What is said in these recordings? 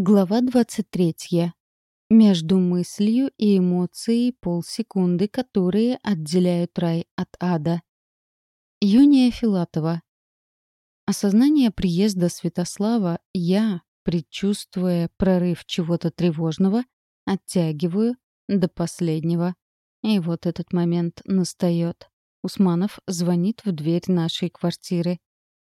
Глава 23. Между мыслью и эмоцией полсекунды, которые отделяют рай от ада. Юния Филатова. Осознание приезда Святослава я, предчувствуя прорыв чего-то тревожного, оттягиваю до последнего. И вот этот момент настает. Усманов звонит в дверь нашей квартиры.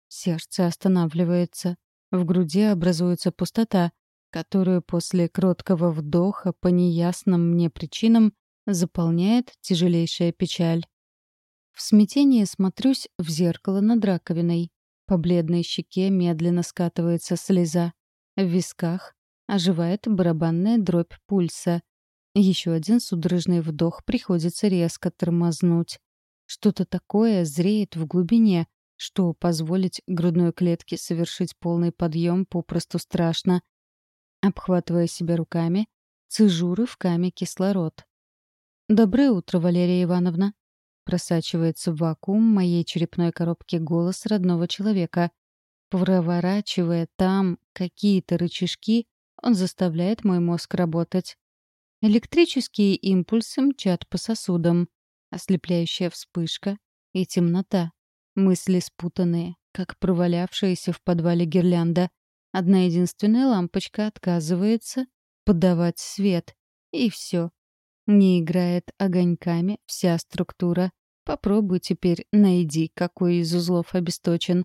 Сердце останавливается. В груди образуется пустота — которую после кроткого вдоха по неясным мне причинам заполняет тяжелейшая печаль. В смятении смотрюсь в зеркало над раковиной. По бледной щеке медленно скатывается слеза. В висках оживает барабанная дробь пульса. Еще один судорожный вдох приходится резко тормознуть. Что-то такое зреет в глубине, что позволить грудной клетке совершить полный подъем попросту страшно — Обхватывая себя руками, цежу рывками кислород. «Доброе утро, Валерия Ивановна!» Просачивается в вакуум моей черепной коробки голос родного человека. Проворачивая там какие-то рычажки, он заставляет мой мозг работать. Электрические импульсы мчат по сосудам. Ослепляющая вспышка и темнота. Мысли спутанные, как провалявшаяся в подвале гирлянда. Одна единственная лампочка отказывается подавать свет. И все. Не играет огоньками вся структура. Попробуй теперь найди, какой из узлов обесточен.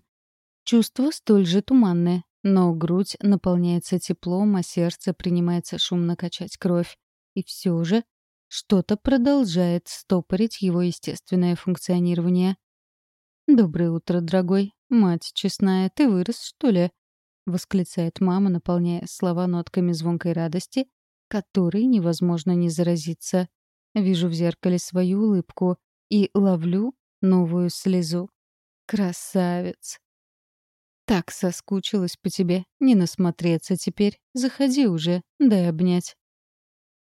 Чувство столь же туманное, но грудь наполняется теплом, а сердце принимается шумно качать кровь. И все же что-то продолжает стопорить его естественное функционирование. «Доброе утро, дорогой. Мать честная, ты вырос, что ли?» — восклицает мама, наполняя слова нотками звонкой радости, которой невозможно не заразиться. Вижу в зеркале свою улыбку и ловлю новую слезу. Красавец! Так соскучилась по тебе. Не насмотреться теперь. Заходи уже, дай обнять.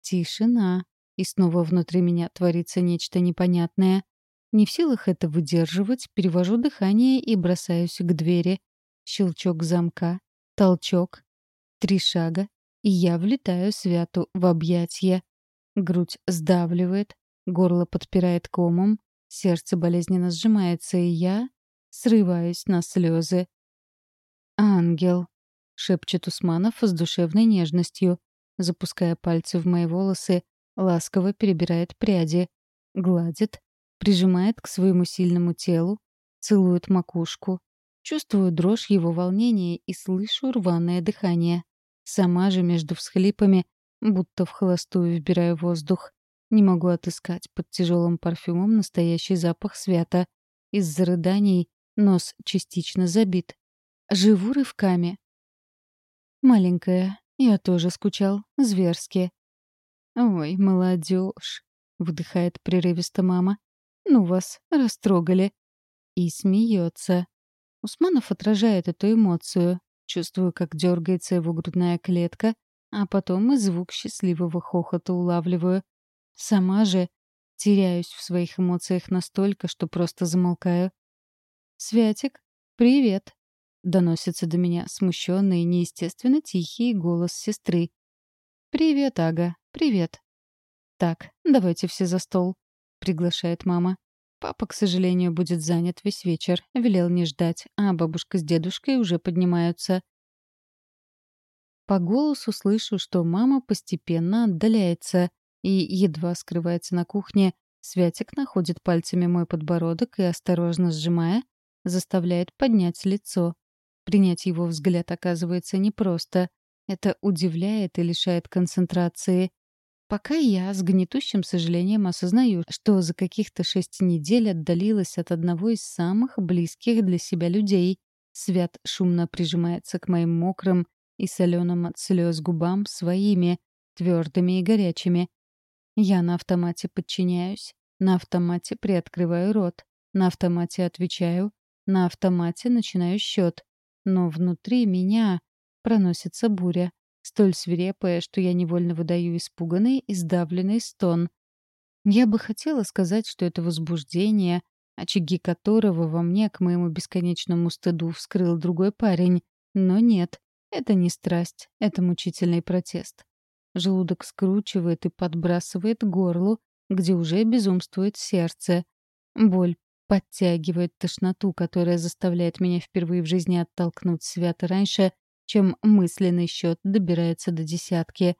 Тишина. И снова внутри меня творится нечто непонятное. Не в силах это выдерживать, перевожу дыхание и бросаюсь к двери. Щелчок замка, толчок, три шага, и я влетаю святу в объятья. Грудь сдавливает, горло подпирает комом, сердце болезненно сжимается, и я срываюсь на слезы. «Ангел», — шепчет Усманов с душевной нежностью, запуская пальцы в мои волосы, ласково перебирает пряди, гладит, прижимает к своему сильному телу, целует макушку, Чувствую дрожь его волнения и слышу рваное дыхание. Сама же между всхлипами, будто в холостую вбираю воздух. Не могу отыскать под тяжелым парфюмом настоящий запах свята. Из-за рыданий нос частично забит. Живу рывками. Маленькая, я тоже скучал, зверски. «Ой, молодежь, выдыхает прерывисто мама. «Ну вас, растрогали». И смеется. Усманов отражает эту эмоцию. Чувствую, как дергается его грудная клетка, а потом и звук счастливого хохота улавливаю. Сама же теряюсь в своих эмоциях настолько, что просто замолкаю. «Святик, привет!» — доносится до меня смущенный и неестественно тихий голос сестры. «Привет, Ага, привет!» «Так, давайте все за стол», — приглашает мама. Папа, к сожалению, будет занят весь вечер. Велел не ждать, а бабушка с дедушкой уже поднимаются. По голосу слышу, что мама постепенно отдаляется и едва скрывается на кухне. Святик находит пальцами мой подбородок и, осторожно сжимая, заставляет поднять лицо. Принять его взгляд оказывается непросто. Это удивляет и лишает концентрации. Пока я с гнетущим сожалением осознаю, что за каких-то шесть недель отдалилась от одного из самых близких для себя людей. Свят шумно прижимается к моим мокрым и соленым от слез губам своими, твердыми и горячими. Я на автомате подчиняюсь, на автомате приоткрываю рот, на автомате отвечаю, на автомате начинаю счет. Но внутри меня проносится буря столь свирепая, что я невольно выдаю испуганный и сдавленный стон. Я бы хотела сказать, что это возбуждение, очаги которого во мне к моему бесконечному стыду вскрыл другой парень, но нет. Это не страсть, это мучительный протест. Желудок скручивает и подбрасывает горлу, где уже безумствует сердце. Боль подтягивает тошноту, которая заставляет меня впервые в жизни оттолкнуть свято раньше, чем мысленный счет добирается до десятки.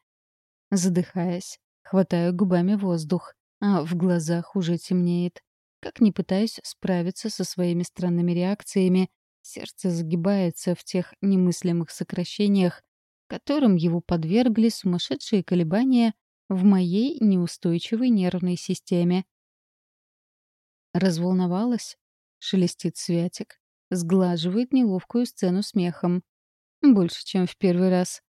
Задыхаясь, хватаю губами воздух, а в глазах уже темнеет. Как ни пытаюсь справиться со своими странными реакциями, сердце загибается в тех немыслимых сокращениях, которым его подвергли сумасшедшие колебания в моей неустойчивой нервной системе. Разволновалась? Шелестит Святик. Сглаживает неловкую сцену смехом. Больше, чем в первый раз.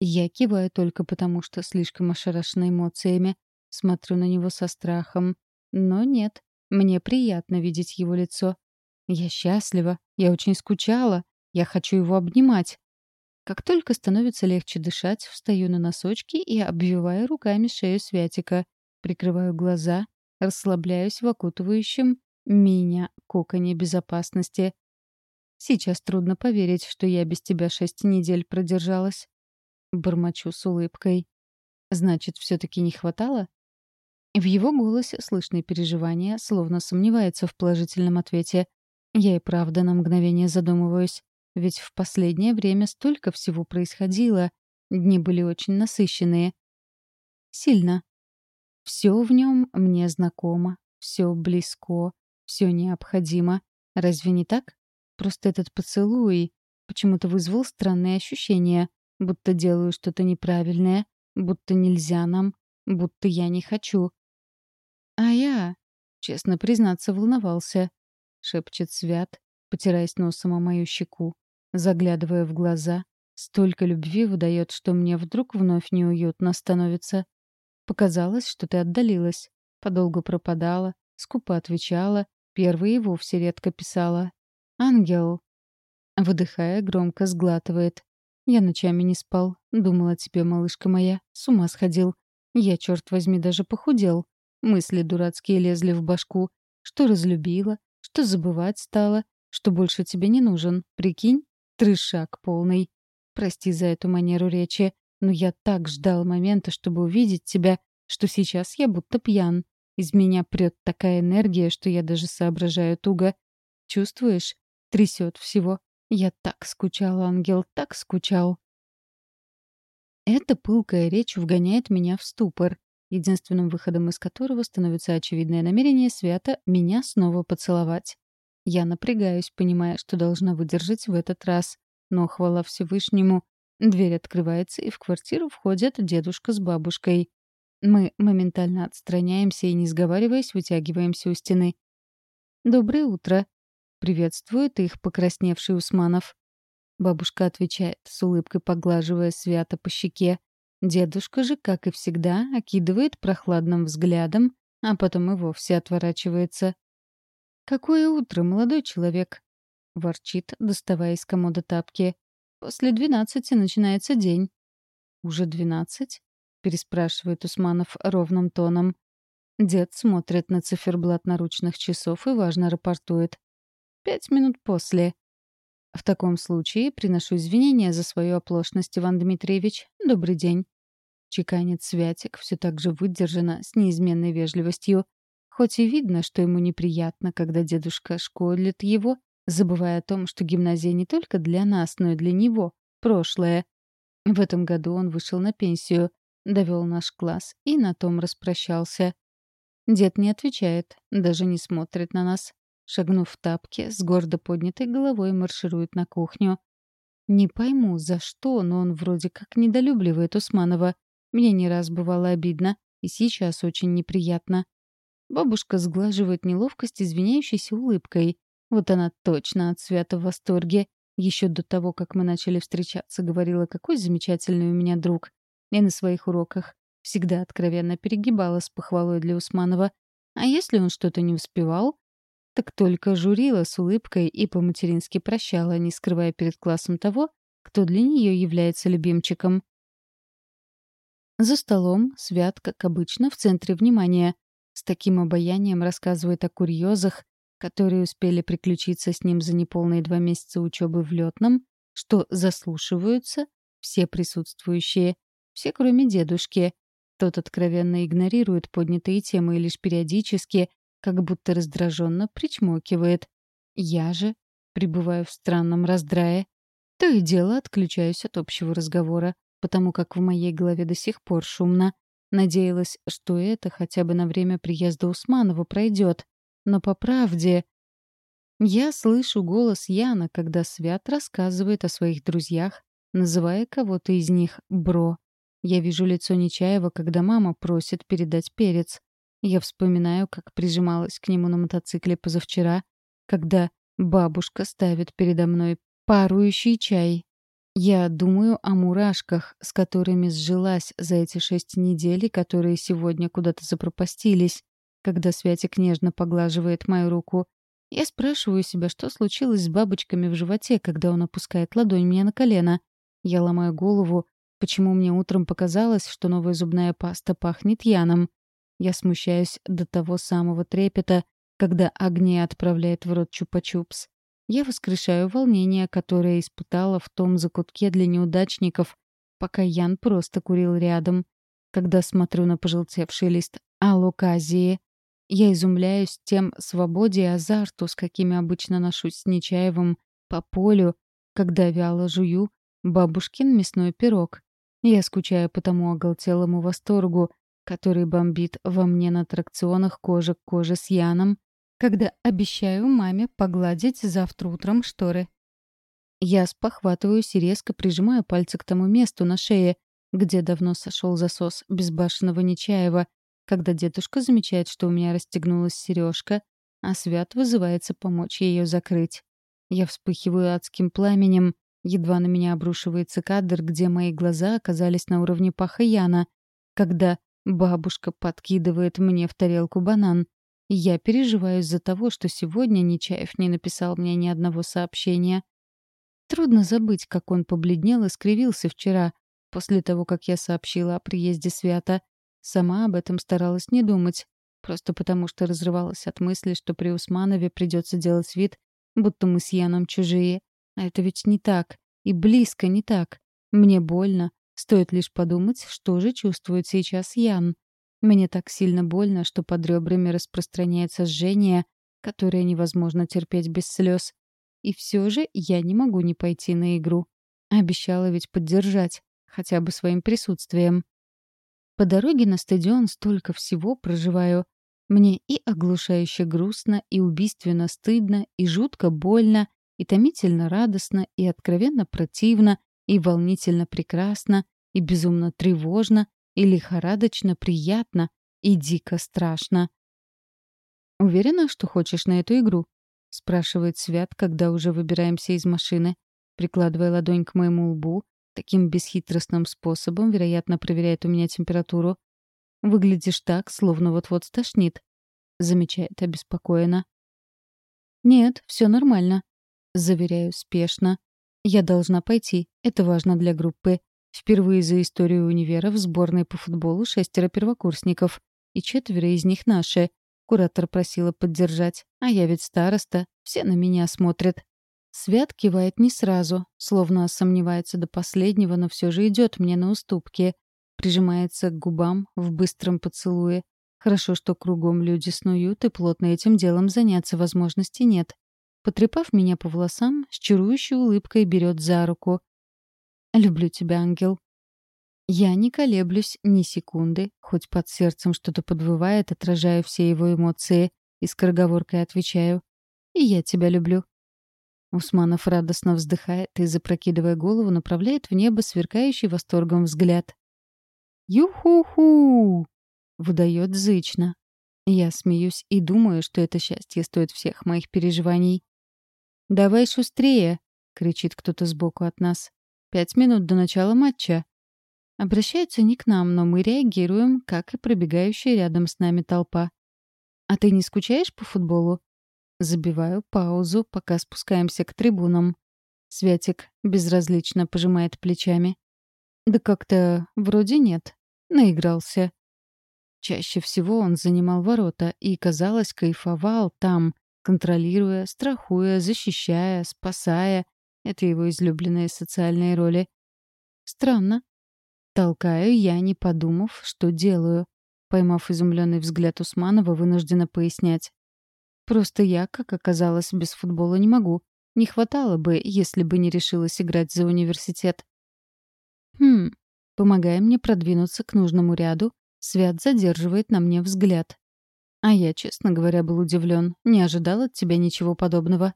Я киваю только потому, что слишком ошарашена эмоциями. Смотрю на него со страхом. Но нет, мне приятно видеть его лицо. Я счастлива, я очень скучала, я хочу его обнимать. Как только становится легче дышать, встаю на носочки и обвиваю руками шею Святика, прикрываю глаза, расслабляюсь в окутывающем меня коконе безопасности. Сейчас трудно поверить, что я без тебя шесть недель продержалась. Бормочу с улыбкой. Значит, все-таки не хватало? В его голосе слышны переживания, словно сомневается в положительном ответе. Я и правда на мгновение задумываюсь. Ведь в последнее время столько всего происходило. Дни были очень насыщенные. Сильно. Все в нем мне знакомо, все близко, все необходимо. Разве не так? Просто этот поцелуй почему-то вызвал странные ощущения, будто делаю что-то неправильное, будто нельзя нам, будто я не хочу. А я, честно признаться, волновался, шепчет Свят, потираясь носом о мою щеку, заглядывая в глаза. Столько любви выдает, что мне вдруг вновь неуютно становится. Показалось, что ты отдалилась, подолгу пропадала, скупо отвечала, первые вовсе редко писала. «Ангел!» Выдыхая, громко сглатывает. «Я ночами не спал. Думала тебе, малышка моя. С ума сходил. Я, черт возьми, даже похудел. Мысли дурацкие лезли в башку. Что разлюбила, что забывать стала, что больше тебе не нужен. Прикинь, трешак полный. Прости за эту манеру речи, но я так ждал момента, чтобы увидеть тебя, что сейчас я будто пьян. Из меня прет такая энергия, что я даже соображаю туго. Чувствуешь? Трясет всего. Я так скучал, ангел, так скучал. Эта пылкая речь вгоняет меня в ступор, единственным выходом из которого становится очевидное намерение Свята меня снова поцеловать. Я напрягаюсь, понимая, что должна выдержать в этот раз. Но, хвала Всевышнему, дверь открывается, и в квартиру входят дедушка с бабушкой. Мы моментально отстраняемся и, не сговариваясь, вытягиваемся у стены. «Доброе утро!» — приветствует их покрасневший Усманов. Бабушка отвечает, с улыбкой поглаживая свято по щеке. Дедушка же, как и всегда, окидывает прохладным взглядом, а потом и вовсе отворачивается. «Какое утро, молодой человек!» — ворчит, доставая из комода тапки. «После двенадцати начинается день». «Уже двенадцать?» — переспрашивает Усманов ровным тоном. Дед смотрит на циферблат наручных часов и важно рапортует. «Пять минут после». «В таком случае приношу извинения за свою оплошность, Иван Дмитриевич. Добрый день». Чеканит Святик, все так же выдержано, с неизменной вежливостью. Хоть и видно, что ему неприятно, когда дедушка школит его, забывая о том, что гимназия не только для нас, но и для него — прошлое. В этом году он вышел на пенсию, довел наш класс и на том распрощался. Дед не отвечает, даже не смотрит на нас. Шагнув в тапки, с гордо поднятой головой марширует на кухню. Не пойму, за что, но он вроде как недолюбливает Усманова. Мне не раз бывало обидно, и сейчас очень неприятно. Бабушка сглаживает неловкость извиняющейся улыбкой. Вот она точно от свята в восторге. Еще до того, как мы начали встречаться, говорила, какой замечательный у меня друг. И на своих уроках всегда откровенно перегибала с похвалой для Усманова. А если он что-то не успевал, так только журила с улыбкой и по-матерински прощала, не скрывая перед классом того, кто для нее является любимчиком. За столом Свят, как обычно, в центре внимания. С таким обаянием рассказывает о курьезах, которые успели приключиться с ним за неполные два месяца учебы в летном, что заслушиваются все присутствующие, все кроме дедушки. Тот откровенно игнорирует поднятые темы и лишь периодически, как будто раздраженно, причмокивает. Я же пребываю в странном раздрае. То и дело отключаюсь от общего разговора, потому как в моей голове до сих пор шумно. Надеялась, что это хотя бы на время приезда Усманова пройдет. Но по правде... Я слышу голос Яна, когда Свят рассказывает о своих друзьях, называя кого-то из них «бро». Я вижу лицо Нечаева, когда мама просит передать перец. Я вспоминаю, как прижималась к нему на мотоцикле позавчера, когда бабушка ставит передо мной парующий чай. Я думаю о мурашках, с которыми сжилась за эти шесть недель, которые сегодня куда-то запропастились, когда Святик нежно поглаживает мою руку. Я спрашиваю себя, что случилось с бабочками в животе, когда он опускает ладонь мне на колено. Я ломаю голову, почему мне утром показалось, что новая зубная паста пахнет яном. Я смущаюсь до того самого трепета, когда Агния отправляет в рот чупа-чупс. Я воскрешаю волнение, которое испытала в том закутке для неудачников, пока Ян просто курил рядом. Когда смотрю на пожелтевший лист алоказии, я изумляюсь тем свободе и азарту, с какими обычно ношусь с Нечаевым по полю, когда вяло жую бабушкин мясной пирог. Я скучаю по тому оголтелому восторгу, который бомбит во мне на аттракционах кожа к коже с Яном, когда обещаю маме погладить завтра утром шторы. Я спохватываюсь и резко прижимаю пальцы к тому месту на шее, где давно сошел засос безбашенного Нечаева, когда дедушка замечает, что у меня расстегнулась сережка, а Свят вызывается помочь ее закрыть. Я вспыхиваю адским пламенем, едва на меня обрушивается кадр, где мои глаза оказались на уровне паха Яна, когда бабушка подкидывает мне в тарелку банан, я переживаю из-за того, что сегодня Нечаев не написал мне ни одного сообщения. Трудно забыть, как он побледнел и скривился вчера, после того, как я сообщила о приезде Свята. Сама об этом старалась не думать, просто потому что разрывалась от мысли, что при Усманове придется делать вид, будто мы с Яном чужие. А это ведь не так. И близко не так. Мне больно. Стоит лишь подумать, что же чувствует сейчас Ян. Мне так сильно больно, что под ребрами распространяется жжение, которое невозможно терпеть без слез. И все же я не могу не пойти на игру. Обещала ведь поддержать, хотя бы своим присутствием. По дороге на стадион столько всего проживаю. Мне и оглушающе грустно, и убийственно стыдно, и жутко больно, и томительно радостно, и откровенно противно, и волнительно прекрасно, и безумно тревожно, и лихорадочно приятно, и дико страшно. «Уверена, что хочешь на эту игру?» — спрашивает Свят, когда уже выбираемся из машины, прикладывая ладонь к моему лбу, таким бесхитростным способом, вероятно, проверяет у меня температуру. «Выглядишь так, словно вот-вот стошнит», — замечает обеспокоенно. «Нет, все нормально», — заверяю спешно. «Я должна пойти, это важно для группы. Впервые за историю универа в сборной по футболу шестеро первокурсников, и четверо из них наши. Куратор просила поддержать, а я ведь староста, все на меня смотрят. Свят кивает не сразу, словно сомневается до последнего, но все же идет мне на уступки. Прижимается к губам в быстром поцелуе. Хорошо, что кругом люди снуют, и плотно этим делом заняться возможности нет. Потрепав меня по волосам, с чарующей улыбкой берет за руку. Люблю тебя, ангел. Я не колеблюсь ни секунды, хоть под сердцем что-то подвывает, отражая все его эмоции, и скороговоркой отвечаю. И я тебя люблю. Усманов радостно вздыхает и, запрокидывая голову, направляет в небо сверкающий восторгом взгляд. «Ю-ху-ху!» — выдает зычно. Я смеюсь и думаю, что это счастье стоит всех моих переживаний. «Давай шустрее!» — кричит кто-то сбоку от нас. Пять минут до начала матча. Обращаются не к нам, но мы реагируем, как и пробегающая рядом с нами толпа. «А ты не скучаешь по футболу?» Забиваю паузу, пока спускаемся к трибунам. Святик безразлично пожимает плечами. «Да как-то вроде нет. Наигрался». Чаще всего он занимал ворота и, казалось, кайфовал там, контролируя, страхуя, защищая, спасая Это его излюбленные социальные роли. Странно. Толкаю я, не подумав, что делаю. Поймав изумленный взгляд Усманова, вынуждена пояснять. Просто я, как оказалось, без футбола не могу. Не хватало бы, если бы не решилась играть за университет. Хм, помогая мне продвинуться к нужному ряду, Свят задерживает на мне взгляд. А я, честно говоря, был удивлен, не ожидал от тебя ничего подобного.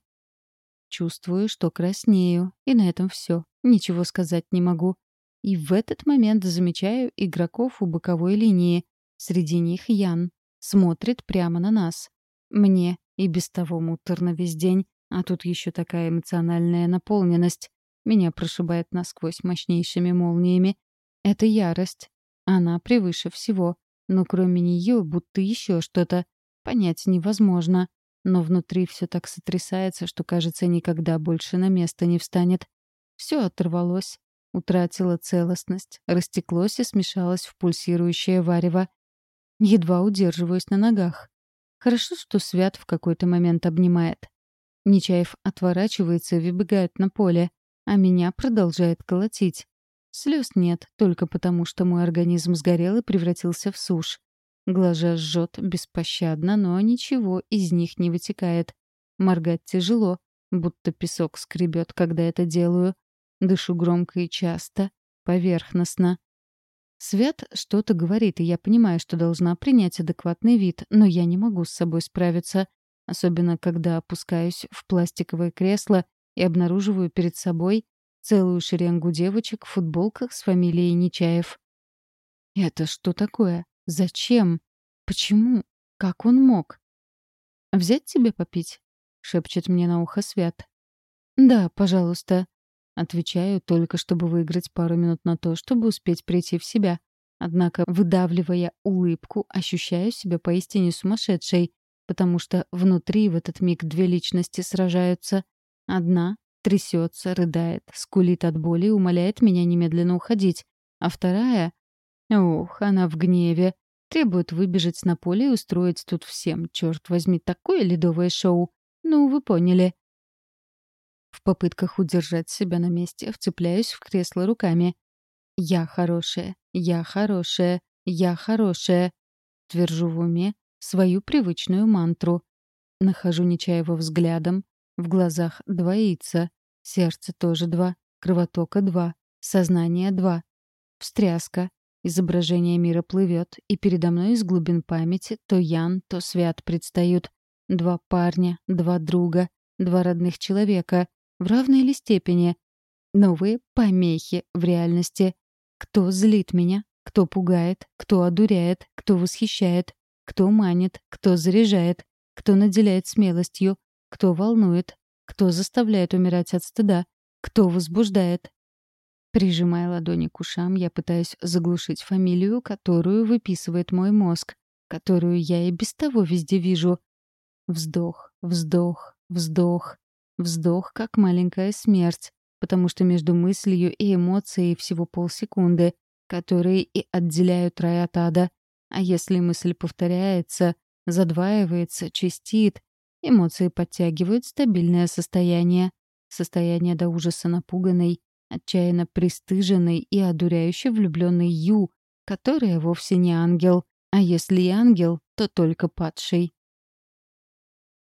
Чувствую, что краснею, и на этом все. Ничего сказать не могу. И в этот момент замечаю игроков у боковой линии. Среди них Ян. Смотрит прямо на нас. Мне и без того муторно весь день, а тут еще такая эмоциональная наполненность. Меня прошибает насквозь мощнейшими молниями. Это ярость. Она превыше всего. Но кроме нее будто еще что-то. Понять невозможно. Но внутри все так сотрясается, что, кажется, никогда больше на место не встанет. Все оторвалось, утратило целостность, растеклось и смешалось в пульсирующее варево. Едва удерживаюсь на ногах. Хорошо, что Свят в какой-то момент обнимает. Нечаев отворачивается и выбегает на поле, а меня продолжает колотить. Слез нет, только потому, что мой организм сгорел и превратился в сушь. Глаза жжет беспощадно, но ничего из них не вытекает. Моргать тяжело, будто песок скребет, когда это делаю. Дышу громко и часто, поверхностно. Свят что-то говорит, и я понимаю, что должна принять адекватный вид, но я не могу с собой справиться, особенно когда опускаюсь в пластиковое кресло и обнаруживаю перед собой целую шеренгу девочек в футболках с фамилией Нечаев. Это что такое? Зачем? Почему? Как он мог? «Взять тебе попить?» — шепчет мне на ухо Свят. «Да, пожалуйста», Отвечаю только, чтобы выиграть пару минут на то, чтобы успеть прийти в себя. Однако, выдавливая улыбку, ощущаю себя поистине сумасшедшей, потому что внутри в этот миг две личности сражаются. Одна трясется, рыдает, скулит от боли и умоляет меня немедленно уходить, а вторая... Ох, она в гневе. Требует выбежать на поле и устроить тут всем, черт возьми, такое ледовое шоу. Ну, вы поняли. В попытках удержать себя на месте вцепляюсь в кресло руками. «Я хорошая, я хорошая, я хорошая», — твержу в уме свою привычную мантру. Нахожу Нечаева взглядом, в глазах двоится, сердце тоже два, кровотока два, сознание два. Встряска, изображение мира плывет, и передо мной из глубин памяти то Ян, то Свят предстают. Два парня, два друга, два родных человека, в равной ли степени. Новые помехи в реальности. Кто злит меня, кто пугает, кто одуряет, кто восхищает, кто манит, кто заряжает, кто наделяет смелостью, кто волнует, кто заставляет умирать от стыда, кто возбуждает. Прижимая ладони к ушам, я пытаюсь заглушить фамилию, которую выписывает мой мозг, которую я и без того везде вижу. Вздох, вздох, вздох. Вздох, как маленькая смерть, потому что между мыслью и эмоцией всего полсекунды, которые и отделяют рай от ада. А если мысль повторяется, задваивается, чистит, эмоции подтягивают стабильное состояние. Состояние до ужаса напуганной, отчаянно пристыженной и одуряюще влюбленной Ю, которая вовсе не ангел. А если и ангел, то только падший.